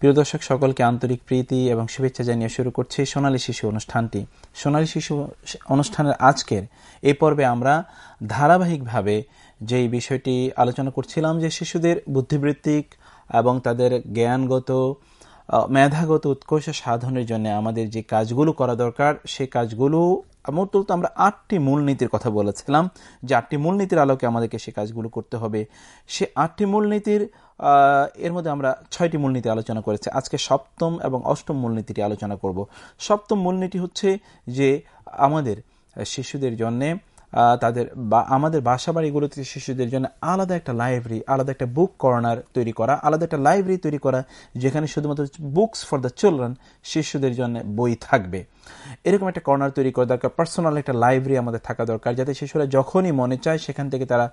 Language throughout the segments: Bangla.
প্রিয় দর্শক, সকলকে আন্তরিক প্রীতি এবং শুভেচ্ছা জানিয়ে শুরু করছি সোনালী শিশু অনুষ্ঠানটি। সোনালী শিশু অনুষ্ঠানের আজকের এই পর্বে আমরা ধারাবাহিকভাবে যেই বিষয়টি আলোচনা করছিলাম যে শিশুদের বুদ্ধিবৃত্তিক এবং তাদের জ্ঞানগত মেধাগত উৎকর্ষ সাধনের জন্য আমাদের যে কাজগুলো করা দরকার, সেই কাজগুলো মূলত আমরা আটটি মূলনীতির কথা বলেছিলাম। যে আটটি মূলনীতির আলোকে আমাদেরকে সে কাজগুলো করতে হবে। সে আটটি মূলনীতির এর মধ্যে আমরা ছয়টি মূলনীতি আলোচনা করেছি। আজকে সপ্তম এবং অষ্টম মূলনীতিটি আলোচনা করব। সপ্তম মূলনীতি হচ্ছে যে আমাদের শিশুদের জন্যে তাদের বা, আমাদের বাসা বাড়িগুলোতে শিশুদের জন্য আলাদা একটা লাইব্রেরি, আলাদা একটা বুক কর্নার তৈরি করা, আলাদা একটা লাইব্রেরি তৈরি করা, যেখানে শুধুমাত্র বুকস ফর দ্য চিলড্রেন শিশুদের জন্য বই থাকবে। এরকম একটা কর্নার তৈরি করা দরকার। পার্সোনাল একটা লাইব্রেরি আমাদের থাকা দরকার, যাতে শিশুরা যখনই মনে চায় সেখান থেকে তারা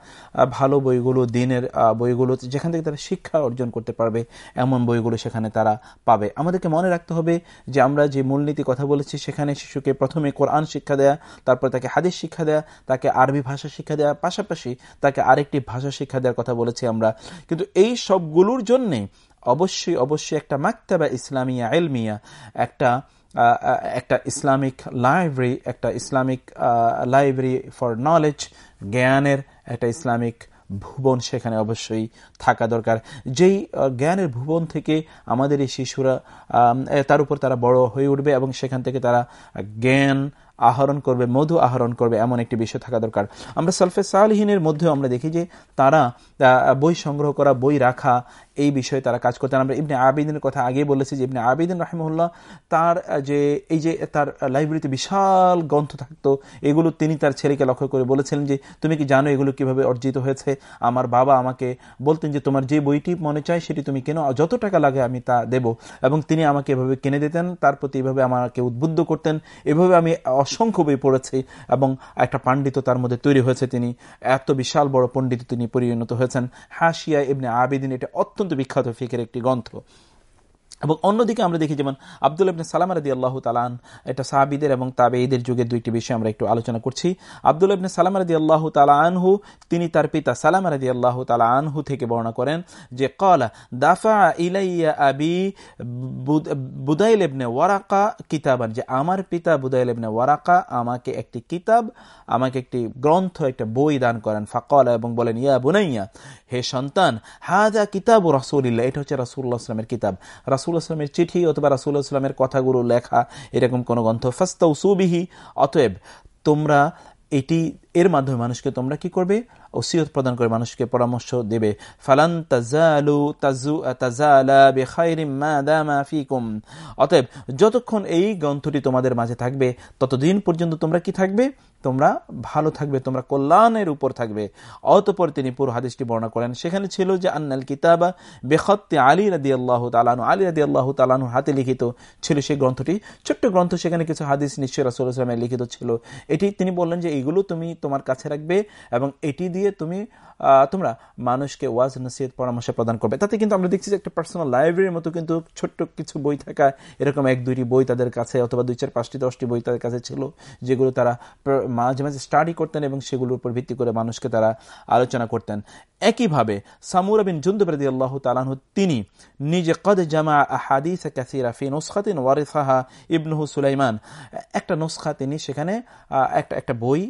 ভালো বইগুলো, দিনের বইগুলো, যেখান থেকে তারা শিক্ষা অর্জন করতে পারবে, এমন বইগুলো সেখানে তারা পাবে। আমাদেরকে মনে রাখতে হবে যে আমরা যে মূলনীতি কথা বলেছি, সেখানে শিশুকে প্রথমে কোরআন শিক্ষা দেয়া, তারপর তাকে হাদিস শিক্ষা দেয়া, তাকে আরবি ভাষা শিক্ষা দেওয়ার পাশাপাশি তাকে আরেকটি ভাষা শিক্ষা দেওয়ার কথা বলেছি আমরা। কিন্তু এই সবগুলোর জন্যে অবশ্যই অবশ্যই একটা মাক্তাবা ইসলামিয়া এলমিয়া একটা একটা ইসলামিক লাইব্রেরি, একটা ইসলামিক লাইব্রেরি ফর নলেজ জ্ঞানের একটা ইসলামিক ভুবন সেখানে অবশ্যই থাকা দরকার। যেই জ্ঞানের ভুবন থেকে আমাদের এই শিশুরা তার উপর তারা বড় হয়ে উঠবে এবং সেখান থেকে তারা জ্ঞান আহরণ করবে, মধু আহরণ করবে এমন একটি বিষয় থাকা দরকার। আমরা সালফে সালহীনের মধ্যেও আমরা দেখি যে তারা বই সংগ্রহ করা, বই রাখা এই বিষয়ে তারা কাজ করতেন। আমরা ইবনে আবিদিনের কথা আগে বলেছি যে ইবনে আবিদিন রাহিমুল্লাহ তার যে এই যে তার লাইব্রেরিতে বিশাল গ্রন্থ থাকতো, এগুলো তিনি তার ছেলেকে লক্ষ্য করে বলেছিলেন যে, তুমি কি জানো এগুলো কীভাবে অর্জিত হয়েছে? আমার বাবা আমাকে বলতেন যে, তোমার যে বইটি মনে চায় সেটি তুমি কেন যত টাকা লাগে আমি তা দেব। এবং তিনি আমাকে এভাবে কিনে দিতেন, তার প্রতি এভাবে আমাকে উদ্বুদ্ধ করতেন। এভাবে আমি অসংখ্য বই পড়েছি এবং একটা পাণ্ডিত তার মধ্যে তৈরি হয়েছে তিনি। এত বিশাল বড় পণ্ডিত তিনি পরিণত হয়েছেন। হাসিয়া ইবনে আবিদিন এটা অত্যন্ত বিখ্যাত ফিকের একটি গ্রন্থ। এবং অন্যদিকে আমরা দেখি যেমন আব্দুল ইবনে সালাম রাদি আল্লাহ তালান এটা সাহাবিদের এবং তাবেঈদের যুগের দুইটি বিষয় আমরা একটু আলোচনা করছি। আব্দুল ইবনে সালাম রাদি আল্লাহ তালা আনহু, তিনি তার পিতা সালাম রাদি আল্লাহ তালা আনহু থেকে বর্ণনা করেন যে কলা দাফা ইলাইয়া আবি বুদাইল ইবনে ওয়ারাকা কিতাবান। যে, আমার পিতা বুদাইল ইবনে ওয়ারাকা আমাকে একটি কিতাব, আমাকে একটি গ্রন্থ, একটা বই দান করেন। ফাকলা এবং বলেন, ইয়া বুনাইয়া, হে সন্তান হাজা কিতাব রাসুলিল্লাহ। এটা হচ্ছে রাসুল্লাহ আসলামের কিতাব। রাসুল আসলামের চিঠি অথবা রাসুল আসলামের কথাগুলো লেখা, এরকম কোনো গ্রন্থ। ফাস্তাউ সুবিহি অতএব তোমরা এটি, এর মাধ্যমে মানুষকে তোমরা কি করবে? ওসিয়ত প্রদান করে মানুষকে পরামর্শ দেবে। ফালান তাজু অতএব, যতক্ষণ এই গ্রন্থটি তোমাদের মাঝে থাকবে, ততদিন পর্যন্ত তোমরা কি থাকবে? তোমরা ভালো থাকবে, তোমরা কল্যাণের উপর থাকবে। অতপর তিনি পুরো হাদিসটি বর্ণনা করেন। সেখানে ছিল যে, আন্নাল কিতাবা বেখত্তে আলী রাদি আল্লাহ তালানু আলী রাদি আল্লাহ তালানু হাতে লিখিত ছিল সেই গ্রন্থটি। ছোট্ট গ্রন্থ, সেখানে কিছু হাদিস নিশ্চয় রাসুল ইসলামের লিখিত ছিল। এটি তিনি বললেন যে, এইগুলো তুমি তোমার কাছে রাখবে এবং এটি দিয়ে তুমি তোমরা মানুষকে ওয়াজ, নসিহত, পরামর্শ প্রদান করবে। তাতে কিন্তু আমরা দেখছি যে একটা পার্সোনাল লাইব্রেরির মতো কিন্তু ছোট্ট কিছু বই থাকা, এরকম এক, দুইটি বই তাদের কাছে অথবা দুই চার, পাঁচটি, দশটি বই তাদের কাছে ছিল, যেগুলো তারা মাঝে মাঝে স্টাডি করতেন এবং সেগুলোর উপর ভিত্তি করে মানুষকে তারা আলোচনা করতেন। একইভাবে সামুর বিন জুন্দুবরদি আল্লাহ তালাহ তিনি নিজে, কদ জামা হাদিস ক্যাসিরা ফি নুসখাতিন ওয়ারিসাহা ইবনুহু সুলাইমান। একটা নুসখা তিনি সেখানে একটা একটা বই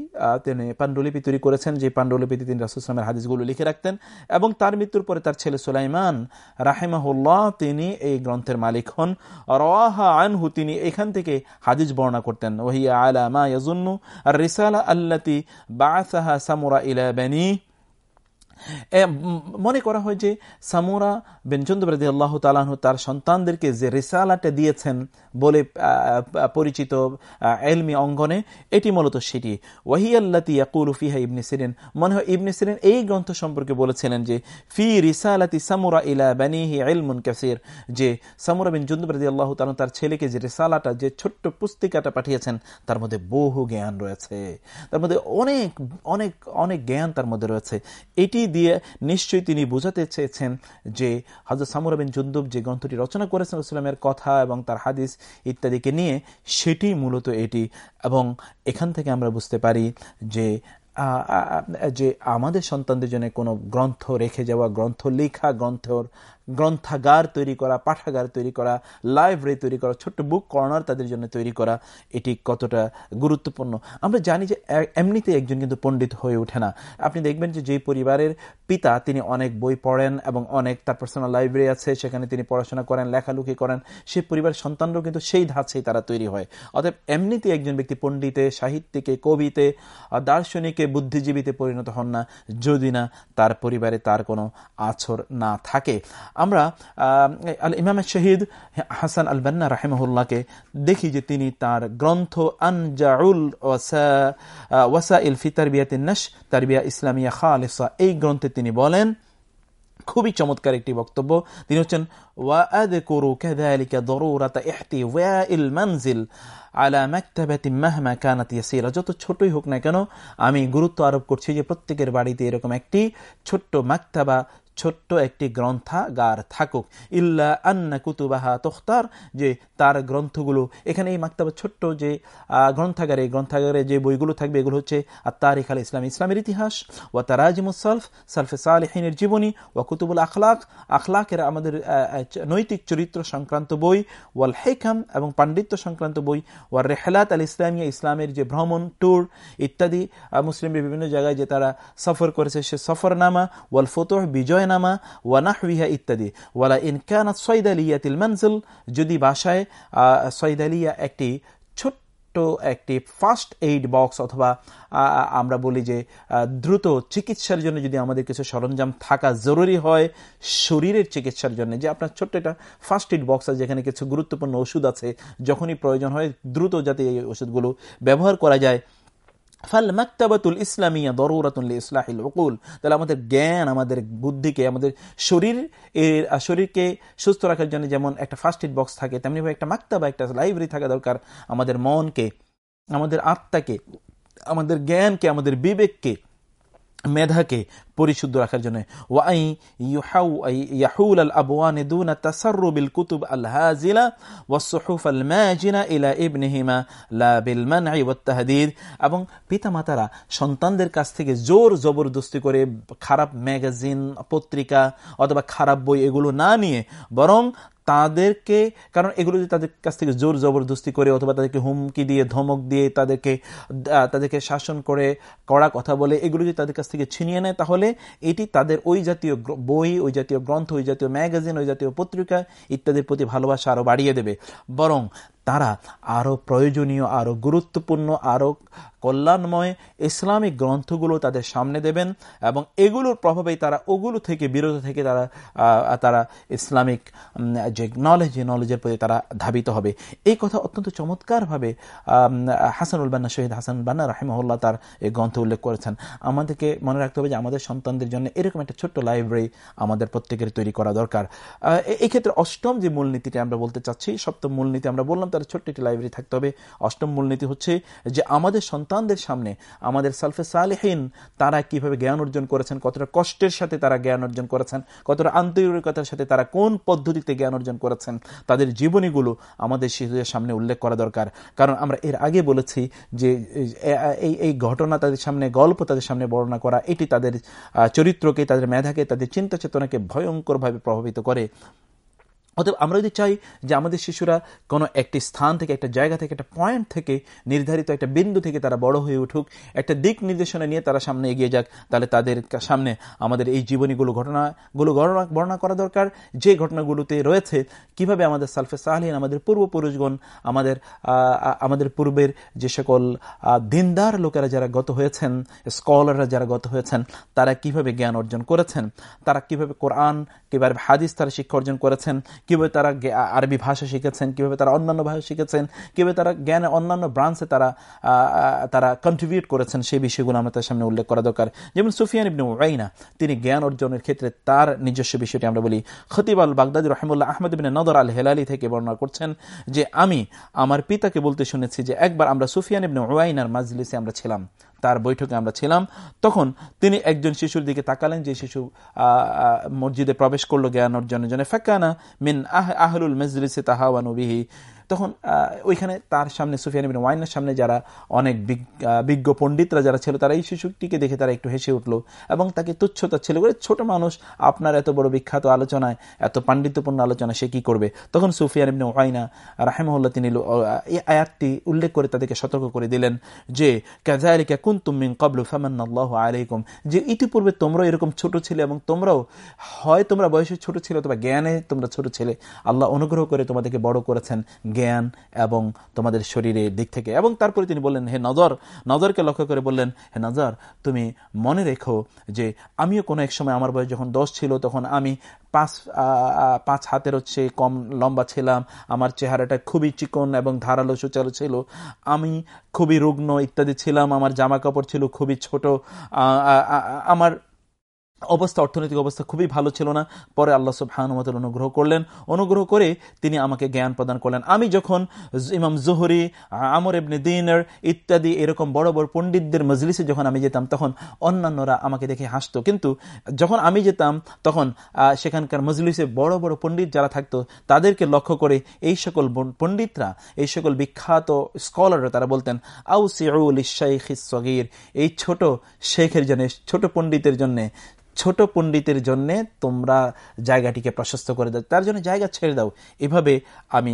তিনি পাণ্ডুলিপি তৈরি করেছেন, যে পাণ্ডুলিপিতে তিনি হাদিসগুলো লিখে রাখতেন এবং তার মৃত্যুর পরে তার ছেলে সুলাইমান রাহেমাহুল্লাহ তিনি এই গ্রন্থের মালিক হন। রাহা আনহু তিনি এখান থেকে হাদিস বর্ণনা করতেন। ওহিয়া আলা মা ইয়াজুন্নু আর রিসালা আল্লাতি বাসাহা সামুরা ইলা বানি মনে করা হয় যে সামুরা বেনচন্দুবরাদি আল্লাহ তালাহ তার সন্তানদেরকে যে রিসালাটা দিয়েছেন বলে পরিচিত এলমি অঙ্গনে, এটি মূলত সেটি। ওয়াহিয়াল্লাতি ইয়াকুল ফিহা ইবনে সিরিন। মনে হয় ইবনে সিরিন এই গ্রন্থ সম্পর্কে বলেছিলেন যে, ফি রিসালাতি সামুরা ইলা বানিহি ইলমুন কাসির। যে সামুরা বিন জুন্দুবরাদি আল্লাহ তালাহ তার ছেলেকে যে রিসালাটা, যে ছোট্ট পুস্তিকাটা পাঠিয়েছেন, তার মধ্যে বহু জ্ঞান রয়েছে। তার মধ্যে অনেক অনেক অনেক জ্ঞান তার মধ্যে রয়েছে। এটি দিয়ে নিশ্চয়ই তিনি বোঝাতে চেয়েছেন যে হজরত সামুরা বিন জুন্দুব যে গ্রন্থটি রচনা করেছেন ইসলামের কথা এবং তার হাদিস ইত্যাদিকে নিয়ে, সেটি মূলত এটি। এবং এখান থেকে আমরা বুঝতে পারি যে যে আমাদের সন্তানদের জন্য কোনো গ্রন্থ রেখে যাওয়া, গ্রন্থ লেখা, গ্রন্থর গ্রন্থাগার তৈরি করা, পাঠাগার তৈরি করা লাইব্রেরি তৈরি করা, ছোট্ট বুক কর্নার তাদের জন্য তৈরি করা, এটি কতটা গুরুত্বপূর্ণ। আমরা জানি যে এমনিতে একজন কিন্তু পণ্ডিত হয়ে ওঠে না। আপনি দেখবেন যে যেই পরিবারের পিতা তিনি অনেক বই পড়েন এবং অনেক তার পার্সোনাল লাইব্রেরি আছে, সেখানে তিনি পড়াশোনা করেন, লেখালুখি করেন সেই পরিবারের সন্তানরাও কিন্তু সেই ধাঁচেই তারা তৈরি হয়। অতএব এমনিতে একজন ব্যক্তি পণ্ডিতে, সাহিত্যিকে, কবিতে দার্শনিকে, বুদ্ধিজীবীতে পরিণত হন না, যদি না তার পরিবারে তার কোনো আছর না থাকে। আমরা আল ইমাম শহীদ হাসান আল বান্না রাহেমহুল্লাহকে দেখি যে তিনি তার গ্রন্থ আনজাউল ওয়াসা ইল ফি তারবিয়াতে নশ, তারবিয়া ইসলামিয়া খালেসা, এই গ্রন্থে তিনি বলেন, খুবই চমৎকার একটি বক্তব্য। তিনি হচ্ছেন যত ছোটই হোক না কেন, আমি গুরুত্ব আরোপ করছি যে প্রত্যেকের বাড়িতে এরকম একটি ছোট্ট মাকতাবা ছোট্ট একটি গ্রন্থাগার থাকুক। ইল্লা আন্না কুতুবাহা তোখতার, যে তার গ্রন্থগুলো এখানে এই মাক্তাবা ছোট্ট যে গ্রন্থাগারে গ্রন্থাগারে যে বইগুলো থাকবে, এগুলো হচ্ছে আর তারিখ আল ইসলাম, ইসলামের ইতিহাস ও তারাজিমুসলফ সালফে সালেহিনের জীবনী ও কুতুবুল আখলাক, আখলাকের আমাদের নৈতিক চরিত্র সংক্রান্ত বই, ওয়াল হেকাম এবং পাণ্ডিত্য সংক্রান্ত বই ওয়ার রেহলাত আল ইসলামিয়া, ইসলামের যে ভ্রমণ, ট্যুর ইত্যাদি মুসলিমের বিভিন্ন জায়গায় যে তারা সফর করেছে, সে সফরনামা, ওয়াল ফতোহ বিজয় বয়নামা ওয়ানাহবিহা ইত্যাদি। ওয়ালা ইনকানাত সৈদালিয়াতিল মনজিল, যদি বাসায় সৈদালিয়া একটি ছোট্ট একটি ফার্স্ট এইড বক্স অথবা আমরা বলি যে দ্রুত চিকিৎসার জন্য যদি আমাদের কিছু সরঞ্জাম থাকা জরুরি হয়, শরীরের চিকিৎসার জন্য, যে আপনার ছোট্ট একটা ফার্স্ট এইড বক্স আছে, যেখানে কিছু গুরুত্বপূর্ণ ওষুধ আছে, যখনই প্রয়োজন হয় দ্রুত যাতে এই ওষুধগুলো ব্যবহার করা যায় ফাল মাক্তাবাতুল ইসলামিয়া দরুরাতুল ইসলাহিল উকুল। তাহলে আমাদের জ্ঞান, আমাদের বুদ্ধিকে, আমাদের শরীর, এর শরীরকে সুস্থ রাখার জন্য যেমন একটা ফার্স্ট এড বক্স থাকে, তেমনিভাবে একটা মাকতাবা, একটা লাইব্রেরি থাকা দরকার আমাদের মনকে, আমাদের আত্মাকে, আমাদের জ্ঞানকে, আমাদের বিবেককে। মেধাকে পরিশুদ্ধ রাখার জন্য। ওয়াই ইউহাউ ইয়াহুল আল আবওয়ান দুন তাসাররুবিল কুতুব আল হাজিলা ওয়াসসুহুফ আল মাজিনা ইলা ইবনিহিমা লা বিল মানঈ ওয়াত তাহদীদ এবং পিতামাতারা সন্তানদের কাছ থেকে জোর জবরদস্তি করে খারাপ ম্যাগাজিন, পত্রিকা অথবা খারাপ বই এগুলো না নিয়ে বরং তাদেরকে, কারণ এগুলো যদি তাদের কাছ থেকে জোর জবরদস্তি করে অথবা তাদেরকে হুমকি দিয়ে, ধমক দিয়ে তাদেরকে তাদেরকে শাসন করে কড়া কথা বলে এগুলো যদি তাদের কাছ থেকে ছিনিয়ে নেয়, তাহলে এটি তাদের ওই জাতীয় বই, ওই জাতীয় গ্রন্থ, ওই জাতীয় ম্যাগাজিন, ওই জাতীয় পত্রিকা ইত্যাদির প্রতি ভালোবাসা আরও বাড়িয়ে দেবে। বরং তারা আরও প্রয়োজনীয় আরও গুরুত্বপূর্ণ আরও কল্যাণময় ইসলামিক গ্রন্থগুলো তাদের সামনে দেবেন এবং এগুলোর প্রভাবেই তারা ওগুলো থেকে, বিরত থেকে তারা তারা ইসলামিক যে নলেজ নলেজের প্রতি তারা ধাবিত হবে। এই কথা অত্যন্ত চমৎকারভাবে হাসানুল বান্না, শহীদ হাসান বান্না রাহিমহল্লা তার এই গ্রন্থ উল্লেখ করেছেন। আমাদেরকে মনে রাখতে হবে যে আমাদের সন্তানদের জন্য এরকম একটা ছোট্ট লাইব্রেরি আমাদের প্রত্যেকের তৈরি করা দরকার। এই ক্ষেত্রে অষ্টম যে মূলনীতিটা আমরা বলতে চাচ্ছি, সপ্তম মূলনীতি আমরা বললাম তার ছোট্ট একটি লাইব্রেরি থাকতে হবে। অষ্টম মূলনীতি হচ্ছে যে আমাদের সন্তানদের সামনে, আমাদের সালফে সালেহীন, তারা কীভাবে জ্ঞান অর্জন করেছেন, কতটা কষ্টের সাথে তারা জ্ঞান অর্জন করেছেন, কতটা আন্তরিকতার সাথে তারা কোন পদ্ধতিতে জ্ঞান অর্জন করেছেন, তাদের জীবনীগুলো আমাদের শিশুদের সামনে উল্লেখ করা দরকার। কারণ আমরা এর আগে বলেছি যে এই এই ঘটনা তাদের সামনে, গল্প তাদের সামনে বর্ণনা করা, এটি তাদের চরিত্রকে, তাদের মেধাকে, তাদের চিন্তা চেতনাকে ভয়ঙ্করভাবে প্রভাবিত করে। অতএব আমরা যদি চাই যে আমাদের শিশুরা কোনো একটি স্থান থেকে, একটা জায়গা থেকে, একটা পয়েন্ট থেকে নির্ধারিত একটা বিন্দু থেকে তারা বড় হয়ে উঠুক, একটা দিক নির্দেশনা নিয়ে তারা সামনে এগিয়ে যাক, তাহলে তাদের সামনে আমাদের এই জীবনীগুলো ঘটনাগুলো বর্ণনা করা দরকার। যে ঘটনাগুলোতে রয়েছে, কীভাবে আমাদের সালফে সাহলিন, আমাদের পূর্বপুরুষগণ, আমাদের আমাদের পূর্বের যে সকল দিনদার লোকেরা যারা গত হয়েছেন, স্কলাররা যারা গত হয়েছেন, তারা কীভাবে জ্ঞান অর্জন করেছেন, তারা কীভাবে কোরআন, কীভাবে হাদিস তারা শিক্ষা অর্জন করেছেন কীভাবে তারা আরবি ভাষা শিখেছেন, কীভাবে তারা অন্যান্য ভাষা শিখেছেন, কীভাবে তারা জ্ঞানে অন্যান্য ব্রাঞ্চে তারা তারা কন্ট্রিবিউট করেছেন, সেই বিষয়গুলো আমরা তার সামনে উল্লেখ করা দরকার। যেমন সুফিয়ান ইবনে উরাইনা তিনি জ্ঞান অর্জনের ক্ষেত্রে তার নিজস্ব বিষয়টি আমরা বলি খতিব আল বাগদাদি রহমুল্লাহ আহমদ ইবিন নদর আল হেলালি থেকে বর্ণনা করছেন যে, আমি আমার পিতাকে বলতে শুনেছি যে, একবার আমরা সুফিয়ান ইবনে উরাইনার মাজলিসে আমরা ছিলাম। তার বৈঠকে আমরা ছিলাম। তখন তিনি একজন শিশুর দিকে তাকালেন, যে শিশু মসজিদে প্রবেশ করল জ্ঞান অর্জনের জন্য। ফাঁকানা মিন আহ আহরুল মজলিসে তাহাওয়ানুবিহি তখন ওইখানে তার সামনে সুফিয়ান ওয়াইনের সামনে যারা অনেক বিজ্ঞ পণ্ডিতরা যারা ছিল, তারা এই শিশুটিকে দেখে তারা একটু হেসে উঠল এবং তাকে তুচ্ছতা ছিল করে ছোট মানুষ, আপনার এত বড় বিখ্যাত আলোচনায়, এত পাণ্ডিত্যপূর্ণ আলোচনা সে কি করবে? তখন সুফিয়ান ইবনে ওয়াইনা রাহেমহল্লা তিনি এই আয়াতটি উল্লেখ করে তাদেরকে সতর্ক করে দিলেন যে কাজালিকা কুন তুমিন কবলু ফামান্নাল্লাহ আলাইকুম। যে, ইতিপূর্বে তোমরাও এরকম ছোট ছিলে এবং তোমরাও, হয় তোমরা বয়সে ছোট ছিল অথবা জ্ঞানে তোমরা ছোট ছেলে, আল্লাহ অনুগ্রহ করে তোমাদেরকে বড় করেছেন। জ্ঞান এবং তোমাদের শরীরের দিক থেকে। এবং তারপরে তিনি বললেন, হে নজর, নজরকে লক্ষ্য করে বললেন, হে নজর, তুমি মনে রেখো যে আমিও কোনো এক সময় আমার বয়স যখন দশ ছিল, তখন আমি পাঁচ পাঁচ হাতের হচ্ছে কম লম্বা ছিলাম। আমার চেহারাটা খুবই চিকন এবং ধারালো সুচালো ছিল। আমি খুবই রুগ্ন ইত্যাদি ছিলাম। আমার জামা কাপড় ছিল খুবই ছোট। আমার অবস্থা, অর্থনৈতিক অবস্থা খুবই ভালো ছিল না। পরে আল্লাহ সুবহানুমতের অনুগ্রহ করলেন। অনুগ্রহ করে তিনি আমাকে জ্ঞান প্রদান করলেন। আমি যখন ইমাম জোহরি, আমর এবনে দিনের ইত্যাদি এরকম বড় বড় পণ্ডিতদের মজলিসে যখন আমি যেতাম, তখন অন্যান্যরা আমাকে দেখে হাসতো। কিন্তু যখন আমি যেতাম, তখন সেখানকার মজলিসে বড় বড় পণ্ডিত যারা থাকতো, তাদেরকে লক্ষ্য করে এই সকল পণ্ডিতরা, এই সকল বিখ্যাত স্কলাররা তারা বলতেন আউ সিউল ইসাইখ সগির এই ছোট শেখের জন্য, ছোট পণ্ডিতের জন্য ছোট পণ্ডিতের জন্য তোমরা জায়গাটিকে প্রশস্ত করে দাও, তার জন্য জায়গা ছেড়ে দাও। এভাবে আমি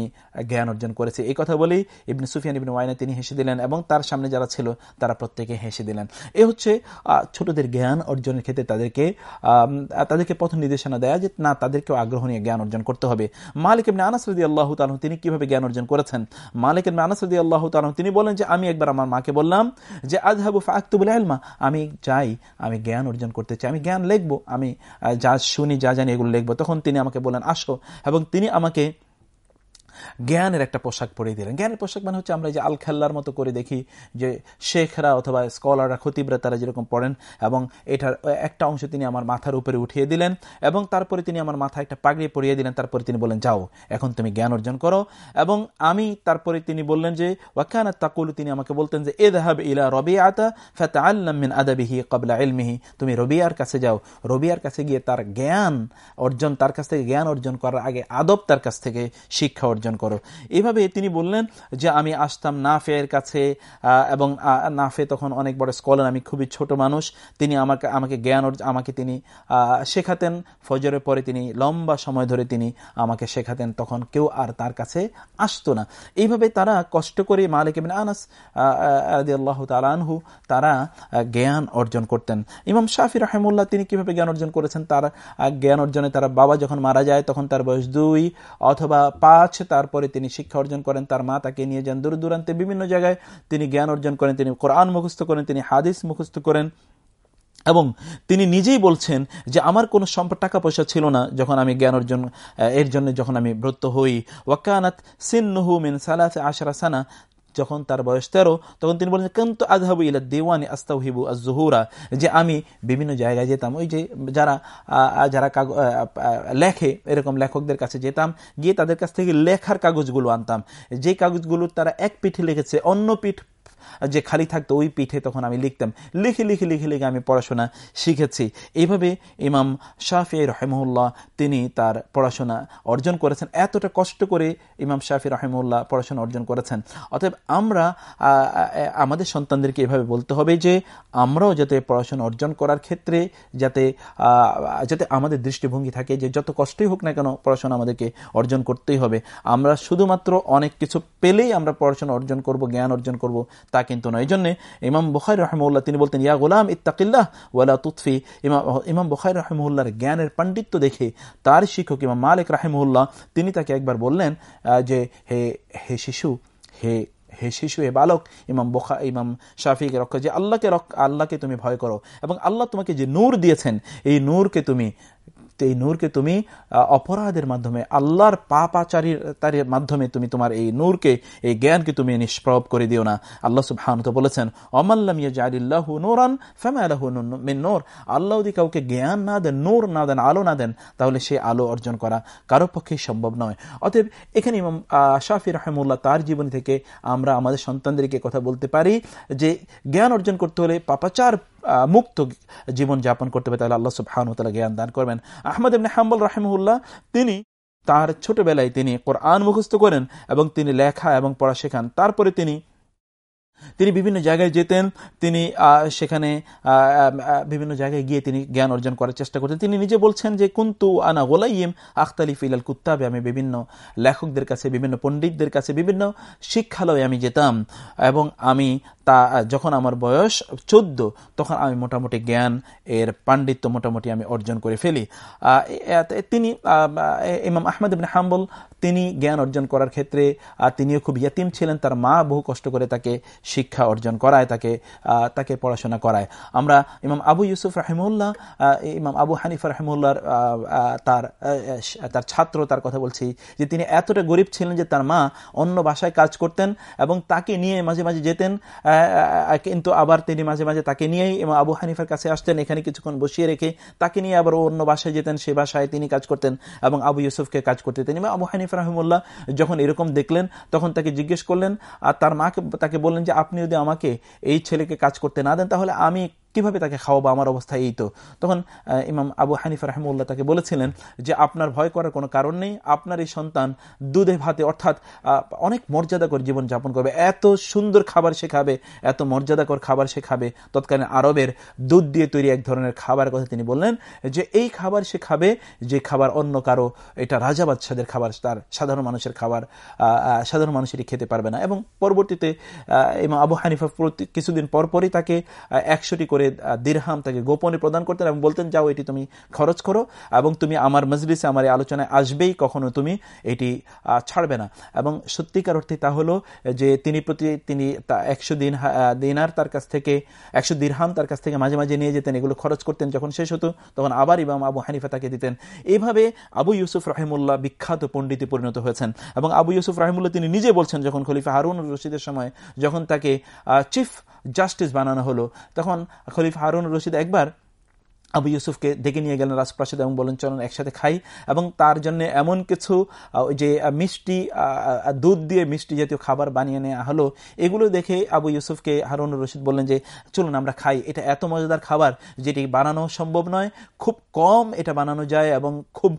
জ্ঞান অর্জন করেছি। এই কথা বলেই ইবনে সুফিয়ান, ইবনে ওয়াইনা, তিনি হেসে দিলেন এবং তার সামনে যারা ছিল, তারা প্রত্যেকে হেসে দিলেন। এ হচ্ছে ছোটদের জ্ঞান অর্জনের ক্ষেত্রে তাদেরকে তাদেরকে পথ নির্দেশনা দেয়া যে, না, তাদেরকেও আগ্রহ নিয়ে জ্ঞান অর্জন করতে হবে। মালিক ইবনে আনাস রদি আল্লাহ তালু তিনি কীভাবে জ্ঞান অর্জন করেছেন? মালিক ইবনে আনাস রদি আল্লাহ তালু তিনি বলেন যে, আমি একবার আমার মাকে বললাম যে আজ আজহাবু ফাকতুবুল আলমা আমি চাই, আমি জ্ঞান অর্জন করতে চাই, আমি জ্ঞান লিখব, আমি যা শুনি, যা জানি এগুলো লিখব। তখন তিনি আমাকে বলেন আসো। এবং তিনি আমাকে জ্ঞানের একটা পোশাক পরিয়ে দিলেন। জ্ঞানের পোশাক মানে হচ্ছে আমরা যে আল খেল্লার মতো করে দেখি যে শেখরা অথবা স্কলাররা, খতিবরা তারা যেরকম পড়েন এবং এটার একটা অংশ তিনি আমার মাথার উপরে উঠিয়ে দিলেন এবং তারপরে তিনি আমার মাথায় একটা পাগড়ি পরিয়ে দিলেন। তারপরে তিনি বলেন যাও, এখন তুমি জ্ঞান অর্জন করো। এবং আমি তারপরে তিনি বললেন যে ওয়াকানা তাকুলু, তিনি আমাকে বলতেন যে এ দেহাব ইলা রবি আতা ফেত আল্লামিন আদাবিহি কবলা এলমিহি তুমি রবিয়ার কাছে যাও। রবিয়ার কাছে গিয়ে তার জ্ঞান অর্জন, তার কাছ থেকে জ্ঞান অর্জন করার আগে আদব তার কাছ থেকে শিক্ষা অর্জন অর্জন করো। এভাবে তিনি বললেন যে, আমি আসতাম নাফের কাছে এবং নাফে তখন অনেক বড় স্কলার আমি খুবই ছোট মানুষ। তিনি আমাকে আমাকে জ্ঞান আমাকে তিনি শেখাতেন। ফজরের পরে তিনি লম্বা সময় ধরে তিনি আমাকে শেখাতেন। তখন কেউ আর তার কাছে আসতো না। এইভাবে তারা কষ্ট করে মালিক এমন আনাস আল্লাহ তালানহু তারা জ্ঞান অর্জন করতেন। ইমাম শাফি রহমুল্লাহ, তিনি কীভাবে জ্ঞান অর্জন করেছেন? তার জ্ঞান অর্জনে তারা বাবা যখন মারা যায়, তখন তার বয়স দুই অথবা পাঁচ তারপরে তিনি শিক্ষা অর্জন করেন, তার মা তাকে নিয়ে যান দূর দূরান্তে বিভিন্ন জায়গায়। তিনি জ্ঞান অর্জন করেন, তিনি কোরআন মুখস্থ করেন, তিনি হাদিস মুখস্থ করেন। এবং তিনি নিজেই বলছেন যে, আমার কোনো সম্পদ টাকা পয়সা ছিল না যখন আমি জ্ঞান অর্জন, এর জন্য যখন আমি ব্রত হই। ওয়াকানাত সিন্নহু মিন সালাফে আশরা সানা যখন তার বয়স তেরো, তখন তিনি বলেন, কিন্তু আজহাবু ইলা দেওয়ানি আস্তাহিবু আজহুরা যে আমি বিভিন্ন জায়গায় যেতাম, ওই যে যারা যারা কাগজ লেখে, এরকম লেখকদের কাছে যেতাম, গিয়ে তাদের কাছ থেকে লেখার কাগজগুলো আনতাম। যে কাগজগুলো তারা এক পিঠে লিখেছে, অন্য পিঠ যে খালি থাকতো ওই পিঠে তখন আমি লিখতাম। লিখে লিখে লিখে লিখে আমি পড়াশোনা শিখেছি। এইভাবে ইমাম শাফি রহেমউল্লাহ তিনি তার পড়াশোনা অর্জন করেছেন। এতটা কষ্ট করে ইমাম শাফি রহেমউল্লাহ পড়াশোনা অর্জন করেছেন। অতএব আমরা আমাদের সন্তানদেরকে এভাবে বলতে হবে যে, আমরাও যাতে পড়াশোনা অর্জন করার ক্ষেত্রে যাতে যাতে আমাদের দৃষ্টিভঙ্গি থাকে যে, যত কষ্টই হোক না কেন পড়াশোনা আমাদেরকে অর্জন করতেই হবে। আমরা শুধুমাত্র অনেক কিছু পেলেই আমরা পড়াশোনা অর্জন করব, জ্ঞান অর্জন করব তা কিন্তু নয়। জন্যে ইমাম বুখাই রহমউল্লাহ তিনি বলতেন, ইয়া গোলাম ইত্তাকিল্লাহ ওয়ালা তুৎফি ইমাম ইমাম বুখাই জ্ঞানের পাণ্ডিত্য দেখে তার শিক্ষক ইমাম মালিক রাহেমউল্লাহ তিনি তাকে একবার বললেন যে, হে হে শিশু, হে হে শিশু, হে বালক, ইমাম বোখা, ইমাম শাফিকে রক্ষ, যে আল্লাহকে রক্ষ আল্লাহকে তুমি ভয় করো এবং আল্লাহ তোমাকে যে নূর দিয়েছেন, এই নূরকে তুমি এই নূরকে তুমি অপরাধের মাধ্যমে, আল্লাহর পাপাচারীর তার মাধ্যমে তুমি তোমার এই নূরকে, এই জ্ঞানকে তুমি নিষ্প্রভ করে দিও না। আল্লাহ সুবহানত বলেছেন অমাল্লাম ইয়াজালিল্লাহ নূরান ফেমালাহু মিন নূর। আল্লাহ যদি কাউকে জ্ঞান না দেন, নূর না দেন, আলো না দেন, তাহলে সে আলো অর্জন করা কারও পক্ষে সম্ভব নয়। অতএব এখানে শাফি রহমুল্লাহ তার জীবন থেকে আমরা আমাদের সন্তানদেরকে কথা বলতে পারি যে, জ্ঞান অর্জন করতে হলে পাপাচার মুক্ত জীবন যাপন করতে পারে তাহলে আল্লাহ সুবাহানুতালা জ্ঞান দান করবেন। আহমদ ইবনে হাম্বল রাহেমুল্লাহ তিনি তার ছোটবেলায় তিনি কোরআন মুখস্থ করেন এবং তিনি লেখা এবং পড়া শেখান। তারপরে তিনি তিনি বিভিন্ন জায়গায় যেতেন, তিনি সেখানে বিভিন্ন জায়গায় গিয়ে তিনি জ্ঞান অর্জন করার চেষ্টা করতেন। তিনি নিজে বলছেন যে, কুন্তু আনা গোলাইম আখতালিফ ইলাল কুত্তাবে আমি বিভিন্ন লেখকদের কাছে, বিভিন্ন পণ্ডিতদের কাছে, বিভিন্ন শিক্ষালয়ে আমি যেতাম এবং আমি তা, যখন আমার বয়স চোদ্দ, তখন আমি মোটামুটি জ্ঞান এর পাণ্ডিত্য মোটামুটি আমি অর্জন করে ফেলি। তিনি ইমাম আহমেদ ইবিন হাম্বল, তিনি জ্ঞান অর্জন করার ক্ষেত্রে তিনিও খুব ইয়াতিম ছিলেন, তার মা বহু কষ্ট করে তাকে শিক্ষা অর্জন করায়, তাকে তাকে পড়াশোনা করায়। আমরা ইমাম আবু ইউসুফ রাহিমুল্লাহ ইমাম আবু হানিফা রাহিমুল্লাহর তার তার ছাত্র, তার কথা বলছি, যে তিনি এতটা গরিব ছিলেন যে তার মা অন্য বাসায় কাজ করতেন এবং তাকে নিয়ে মাঝে মাঝে যেতেন কিন্তু আবার তিনি মাঝে মাঝে তাকে নিয়েই এবং আবু হানিফার কাছে আসতেন, এখানে কিছুক্ষণ বসিয়ে রেখে তাকে নিয়ে আবার অন্য বাসায় যেতেন, সে বাসায় তিনি কাজ করতেন এবং আবু ইউসুফকে কাজ করতে তিনি আবু হানিফ রাহিমুল্লাহ যখন এরকম দেখলেন, তখন তাকে জিজ্ঞেস করলেন, আর তার মাকে, তাকে বললেন যে আপনি যদি আমাকে এই ছেলেকে কাজ করতে না দেন তাহলে আমি কীভাবে তাকে খাওয়াবো? আমার অবস্থা এই তো। তখন ইমাম আবু হানিফা রহমুল্লাহ তাকে বলেছিলেন যে, আপনার ভয় করার কোনো কারণ নেই, আপনার এই সন্তান দুধে ভাতে, অর্থাৎ অনেক মর্যাদাকর জীবন যাপন করবে, এত সুন্দর খাবার শেখাবে এত মর্যাদাকর খাবার শেখাবে তৎকালীন আরবের দুধ দিয়ে তৈরি এক ধরনের খাবার কথা তিনি বললেন যে, এই খাবার সে খাবে, যে খাবার অন্য কারও, এটা রাজা বাদশাদের খাবার, তার সাধারণ মানুষের খাবার সাধারণ মানুষেরই খেতে পারবে না। এবং পরবর্তীতে ইমাম আবু হানিফা কিছুদিন পরপরই তাকে একশোটি করে করে দিরহাম তাকে গোপনে প্রদান করতেন এবং বলতেন, যাও, এটি তুমি খরচ করো এবং তুমি আমার মজলিসে, আমার এই আলোচনায় আসবেই, কখনো তুমি এটি ছাড়বে না। এবং সত্যিকার অর্থে তা হলো যে, তিনি প্রতি, তিনি একশো দিন দিনার তার কাছ থেকে, একশো দিরহাম তার কাছ থেকে মাঝে মাঝে নিয়ে যেতেন, এগুলো খরচ করতেন। যখন শেষ হতো, তখন আবার ইমাম আবু হানিফা তাকে দিতেন। এইভাবে আবু ইউসুফ রাহিমুল্লাহ বিখ্যাত পণ্ডিতে পরিণত হয়েছেন এবং আবু ইউসুফ রাহিমুল্লাহ তিনি নিজে বলছেন, যখন খলিফা হারুন রশিদের সময়, যখন তাকে চিফ জাস্টিস বানানো হলো। তখন খলিফ হারুন রশিদ একবার আবু ইউসুফকে ডেকে নিয়ে গেলেন রাজপ্রাসাদ এবং বলেন, চলুন একসাথে খাই। এবং তার জন্য এমন কিছু যে মিষ্টি দুধ দিয়ে মিষ্টি জাতীয় খাবার বানিয়ে নেওয়া হলো, এগুলো দেখে আবু ইউসুফকে হারুন রশিদ বললেন যে, চলুন আমরা খাই। এটা এত মজাদার খাবার যেটি বানানো সম্ভব নয়। খুব কম এটা বানানো যায় এবং খুব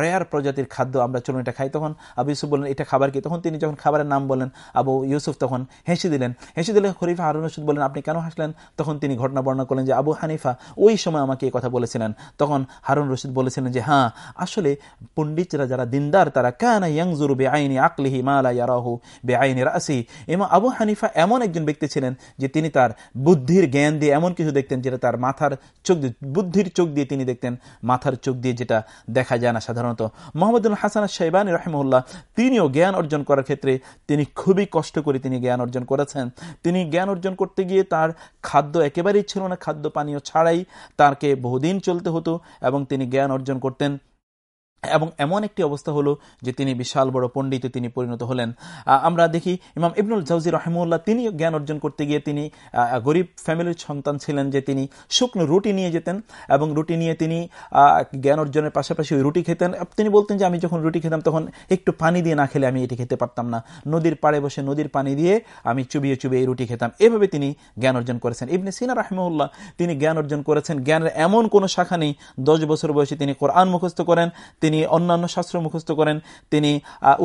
রেয়ার প্রজাতির খাদ্য আমরা চলুন এটা খাই। তখন আবু ইউসুফ বললেন, এটা খাবার কি? তখন তিনি যখন খাবারের নাম বলেন আবু ইউসুফ তখন হেসে দিলেন। হেসে দিলে খরিফা হারুন রশিদ বললেন, আপনি কেন হাসলেন? তখন তিনি ঘটনা বর্ণনা করলেন যে, আবু হানিফা ওই সময় আমাকে এই কথা বলেছিলেন। তখন হারুন রশিদ বলেছিলেন যে হ্যাঁ আসলে পণ্ডিতরা যারা দিনদার, তারা কানা ইয়াংজুরু বে আইনি আকলিহি মালা ইয়ারাহু বে আইনি রাসি এবং আবু হানিফা এমন একজন ব্যক্তি ছিলেন যে, তিনি তার বুদ্ধির জ্ঞান দিয়ে এমন কিছু দেখতেন যেটা তার মাথার চোখ দিয়ে, বুদ্ধির চোখ দিয়ে তিনি দেখতেন। মাথার চোখ দিয়ে যেটা দেখা যায় না সাধারণত। মোহাম্মদুল হাসান সাইবানী রহমুল্লাহ তিনিও জ্ঞান অর্জন করার ক্ষেত্রে তিনি খুবই কষ্ট করে তিনি জ্ঞান অর্জন করেছেন। তিনি জ্ঞান অর্জন করতে গিয়ে তার খাদ্য একেবারেই ছিল না, খাদ্য পানীয় ছাড়াই তারকে বহুদিন চলতে হতো এবং তিনি জ্ঞান অর্জন করতেন। এবং এমন একটি অবস্থা হলো যে তিনি বিশাল বড় পণ্ডিতে তিনি পরিণত হলেন। আমরা দেখি ইমাম ইবনুল জাউজি রহমুল্লাহ তিনি জ্ঞান অর্জন করতে গিয়ে তিনি গরিব ফ্যামিলির সন্তান ছিলেন যে তিনি শুকনো রুটি নিয়ে যেতেন এবং রুটি নিয়ে তিনি জ্ঞান অর্জনের পাশাপাশি ওই রুটি খেতেন। তিনি বলতেন যে আমি যখন রুটি খেতাম তখন একটু পানি দিয়ে না খেলে আমি এটি খেতে পারতাম না। নদীর পাড়ে বসে নদীর পানি দিয়ে আমি চুবিয়ে চুবিয়ে এই রুটি খেতাম। এভাবে তিনি জ্ঞান অর্জন করেছেন। ইবনে সিনা রাহমুল্লাহ তিনি জ্ঞান অর্জন করেছেন। জ্ঞানের এমন কোনো শাখা নেই। দশ বছর বয়সে তিনি কোরআন মুখস্থ করেন। তিনি তিনি অন্যান্য শাস্ত্র মুখস্থ করেন, তিনি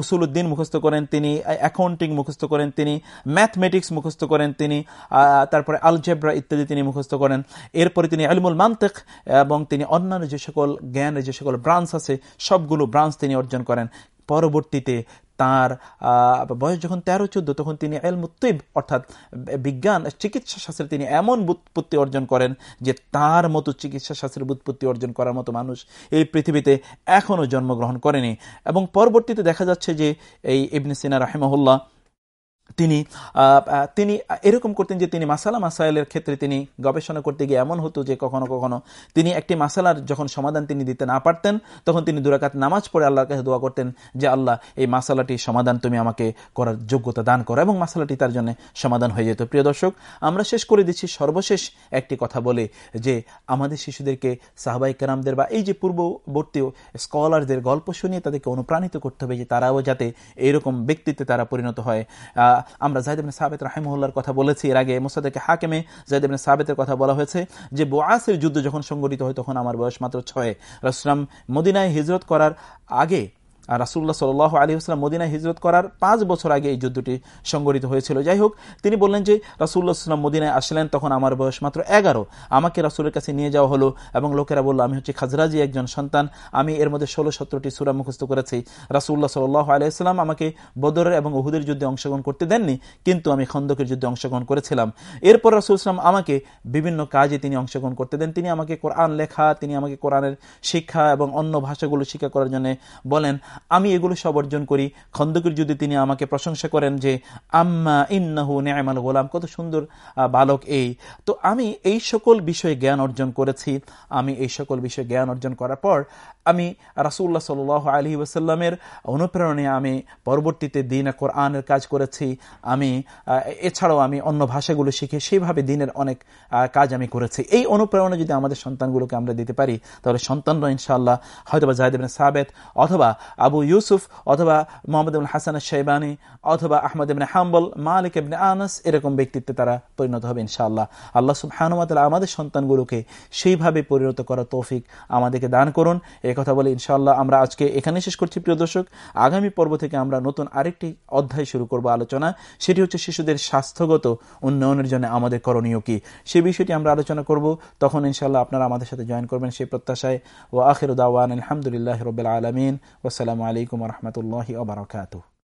উসুলুদ্দিন মুখস্থ করেন, তিনি অ্যাকাউন্টিং মুখস্থ করেন, তিনি, ম্যাথমেটিক্স মুখস্থ করেন, তিনি তারপরে আলজেব্রা ইত্যাদি তিনি মুখস্থ করেন। এরপরে তিনি আলিমুল মান্তেক এবং তিনি অন্যান্য যে সকল জ্ঞানের যে সকল ব্রাঞ্চ আছে, সবগুলো ব্রাঞ্চ তিনি অর্জন করেন। পরবর্তীতে তার বয়স যখন তেরো, চোদ্দ, তখন তিনি এল এলমুত্তিব অর্থাৎ বিজ্ঞান, চিকিৎসা শাস্ত্রে তিনি এমন বুৎপত্তি অর্জন করেন যে তার মতো চিকিৎসা শাস্ত্রের বুৎপত্তি অর্জন করার মতো মানুষ এই পৃথিবীতে এখনও জন্মগ্রহণ করেনি। এবং পরবর্তীতে দেখা যাচ্ছে যে এই ইবনে সিনা রাহেমহল্লা তিনি তিনি এরকম করতেন যে তিনি মাসালা মাসাইলের ক্ষেত্রে তিনি গবেষণা করতে গিয়ে এমন হতো যে কখনো কখনো তিনি একটি মাসালার যখন সমাধান তিনি দিতে না পারতেন, তখন তিনি দুরাকাত নামাজ পড়ে আল্লাহর কাছে দোয়া করতেন যে, আল্লাহ, এই মাসালাটির সমাধান তুমি আমাকে করার যোগ্যতা দান করো এবং মাসালাটি তার জন্য সমাধান হয়ে যেত। প্রিয় দর্শক, আমরা শেষ করে দিচ্ছি সর্বশেষ একটি কথা বলে যে, আমাদের শিশুদেরকে সাহবাই কেরামদের বা এই যে পূর্ববর্তী স্কলারদের গল্প শুনিয়ে তাদেরকে অনুপ্রাণিত করতে হবে যে, তারাও যাতে এইরকম ব্যক্তিত্বে তারা পরিণত হয়। আমরা জাহিদিন সাবেত রাহিমুল্লার কথা বলেছি। এর আগে মোসাদেকে হাকেমে জাহিদিন সাবেতের কথা বলা হয়েছে যে বোয়াসের যুদ্ধ যখন সংগঠিত হয়, তখন আমার বয়স মাত্র ছয়। রসলাম মদিনায় হিজরত করার আগে আর রাসুল্লাহ সাল আলী আসলাম মদিনা হিজরত করার পাঁচ বছর আগে এই যুদ্ধটি সংগঠিত হয়েছিল। যাই হোক, তিনি বললেন যে রাসুল্লাহ সাল্লাম মদিনায় আসলেন, তখন আমার বয়স মাত্র এগারো। আমাকে রাসুলের কাছে নিয়ে যাওয়া হলো এবং লোকেরা বলল, আমি হচ্ছে খাজরাজি, একজন সন্তান। আমি এর মধ্যে ষোলো সতেরোটি সুরা মুখস্থ করেছি। রাসুল্লাহ সাল আলাইসাল্লাম আমাকে বদরের এবং ওহুদের যুদ্ধে অংশগ্রহণ করতে দেননি, কিন্তু আমি খন্দকের যুদ্ধে অংশগ্রহণ করেছিলাম। এরপর রাসুল ইসলাম আমাকে বিভিন্ন কাজে তিনি অংশগ্রহণ করতে দেন। তিনি আমাকে কোরআন লেখা, তিনি আমাকে কোরআনের শিক্ষা এবং অন্য ভাষাগুলো শিক্ষা করার জন্য বলেন। আমি এগুলো সব অর্জন করি। খন্দকের যদি তিনি আমাকে প্রশংসা করেন যে, আম্মা ইন্নাহু নেমাল গোলাম, কত সুন্দর বালক এই। তো আমি এই সকল বিষয়ে জ্ঞান অর্জন করেছি। আমি এই সকল বিষয়ে জ্ঞান অর্জন করার পর আমি রাসুল্লাহ সাল আলী ওসাল্লামের অনুপ্রেরণে আমি পরবর্তীতে দিন কোরআনের কাজ করেছি। আমি এছাড়াও আমি অন্য ভাষাগুলো শিখে সেইভাবে দিনের অনেক কাজ আমি করেছি। এই অনুপ্রেরণা যদি আমাদের সন্তানগুলোকে আমরা দিতে পারি, তাহলে সন্তানরা ইনশাআল্লাহ হয়তো বা জাহিদ সাবেদ অথবা আবু ইউসুফ অথবা মোহাম্মদ হাসান শেবানী অথবা আহমদ ইবনে হাম্বল, মালিক ইবনে আনাস এরকম ব্যক্তিত্বে তারা পরিণত হবে ইনশাআল্লাহ। আল্লাহ সুবহানুমাতালা আমাদের সন্তানগুলোকে সেইভাবে পরিণত করার তৌফিক আমাদেরকে দান করুন। এ কথা বলে ইনশাল্লাহ আমরা আজকে এখানে শেষ করছি, প্রিয় দর্শক। আগামী পর্ব থেকে আমরা নতুন আরেকটি অধ্যায় শুরু করব আলোচনা। সেটি হচ্ছে শিশুদের স্বাস্থ্যগত উন্নয়নের জন্য আমাদের করণীয় কি? সে বিষয়টি আমরা আলোচনা করব। তখন ইনশাল্লাহ আপনারা আমাদের সাথে জয়েন করবেন সেই প্রত্যাশায়। ও আখির দাওয়ান আলহামদুলিল্লাহ রবিল আলমিন। ওসালামু আলাইকুম রহমতুল্লাহ ওবরাকাতু